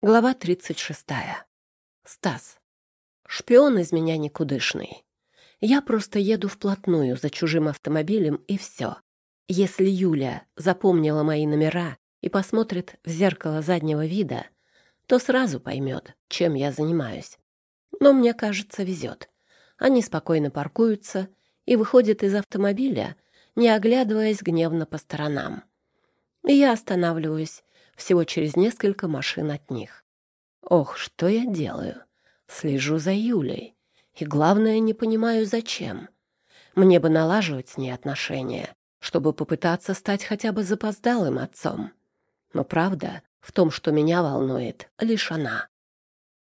Глава 36. Стас. Шпион из меня никудышный. Я просто еду вплотную за чужим автомобилем, и все. Если Юля запомнила мои номера и посмотрит в зеркало заднего вида, то сразу поймет, чем я занимаюсь. Но мне кажется, везет. Они спокойно паркуются и выходят из автомобиля, не оглядываясь гневно по сторонам. И я останавливаюсь всего через несколько машин от них. Ох, что я делаю? Слежу за Юлей. И главное, не понимаю, зачем. Мне бы налаживать с ней отношения, чтобы попытаться стать хотя бы запоздалым отцом. Но правда в том, что меня волнует, лишь она.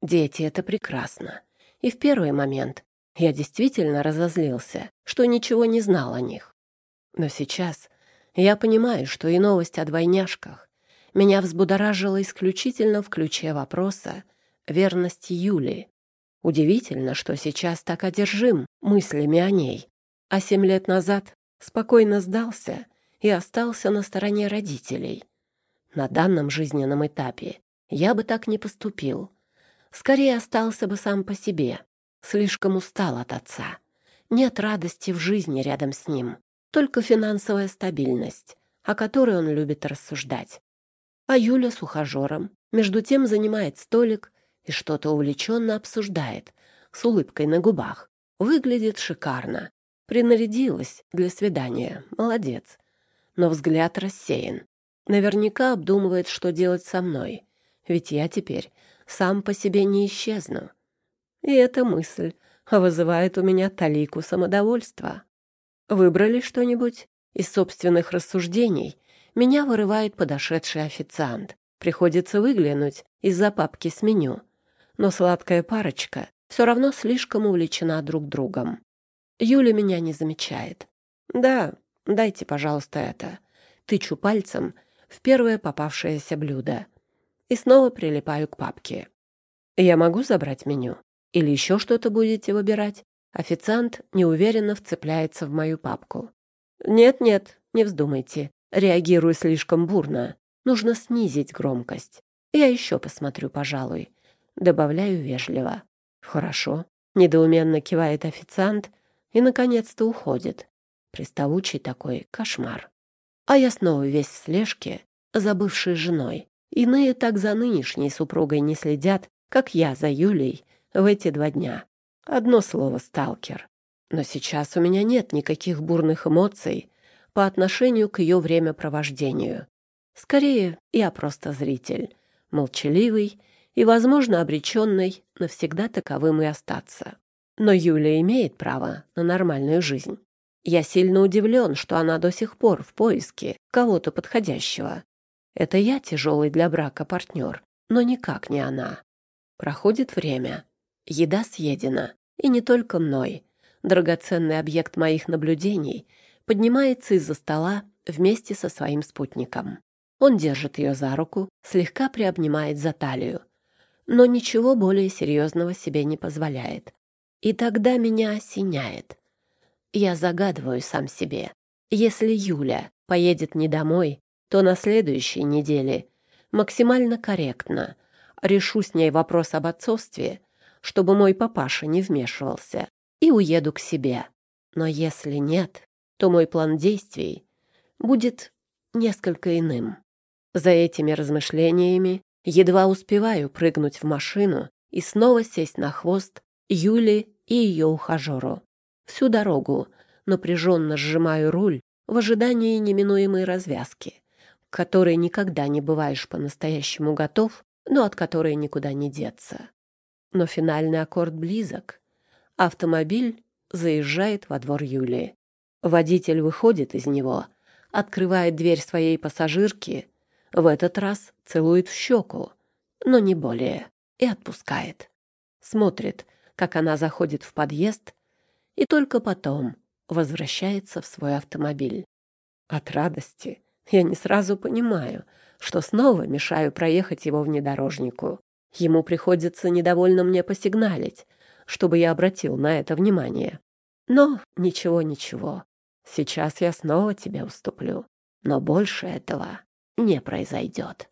Дети — это прекрасно. И в первый момент я действительно разозлился, что ничего не знал о них. Но сейчас я понимаю, что и новость о двойняшках меня взбудоражило исключительно в ключе вопроса верности Юли. Удивительно, что сейчас так одержим мыслями о ней, а семь лет назад спокойно сдался и остался на стороне родителей. На данном жизненном этапе я бы так не поступил. Скорее остался бы сам по себе. Слишком устал от отца. Нет радости в жизни рядом с ним, только финансовая стабильность, о которой он любит рассуждать. А Юля с ухажером между тем занимает столик и что-то увлеченно обсуждает, с улыбкой на губах. Выглядит шикарно. Принарядилась для свидания. Молодец. Но взгляд рассеян. Наверняка обдумывает, что делать со мной. Ведь я теперь сам по себе не исчезну. И эта мысль вызывает у меня талику самодовольства. Выбрали что-нибудь? Из собственных рассуждений меня вырывает подошедший официант. Приходится выглянуть из-за папки с меню. Но сладкая парочка все равно слишком увлечена друг другом. Юля меня не замечает. «Да, дайте, пожалуйста, это». Тычу пальцем в первое попавшееся блюдо. И снова прилипаю к папке. «Я могу забрать меню? Или еще что-то будете выбирать?» Официант неуверенно вцепляется в мою папку. «Нет-нет, не вздумайте. Реагирую слишком бурно. Нужно снизить громкость. Я еще посмотрю, пожалуй. Добавляю вежливо. Хорошо. Недоуменно кивает официант и, наконец-то, уходит. Приставучий такой кошмар. А я снова весь в слежке, забывшей женой. Иные так за нынешней супругой не следят, как я за Юлей в эти два дня. Одно слово «сталкер». Но сейчас у меня нет никаких бурных эмоций, по отношению к ее времяпровождению. Скорее, я просто зритель, молчаливый и, возможно, обреченный навсегда таковым и остаться. Но Юля имеет право на нормальную жизнь. Я сильно удивлен, что она до сих пор в поиске кого-то подходящего. Это я тяжелый для брака партнер, но никак не она. Проходит время. Еда съедена. И не только мной. Драгоценный объект моих наблюдений поднимается из-за стола вместе со своим спутником. Он держит ее за руку, слегка приобнимает за талию, но ничего более серьезного себе не позволяет. И тогда меня осеняет. Я загадываю сам себе. Если Юля поедет не домой, то на следующей неделе максимально корректно решу с ней вопрос об отцовстве, чтобы мой папаша не вмешивался, и уеду к себе. Но если нет, то мой план действий будет несколько иным. За этими размышлениями едва успеваю прыгнуть в машину и снова сесть на хвост Юли и ее ухажеру. Всю дорогу напряженно сжимаю руль в ожидании неминуемой развязки, к которой никогда не бываешь по-настоящему готов, но от которой никуда не деться. Но финальный аккорд близок. Автомобиль заезжает во двор Юлии. Водитель выходит из него, открывает дверь своей пассажирки, в этот раз целует в щеку, но не более, и отпускает. Смотрит, как она заходит в подъезд, и только потом возвращается в свой автомобиль. От радости я не сразу понимаю, что снова мешаю проехать его внедорожнику. Ему приходится недовольно мне посигналить, чтобы я обратил на это внимание. Но ничего-ничего. Сейчас я снова тебе уступлю, но больше этого не произойдет.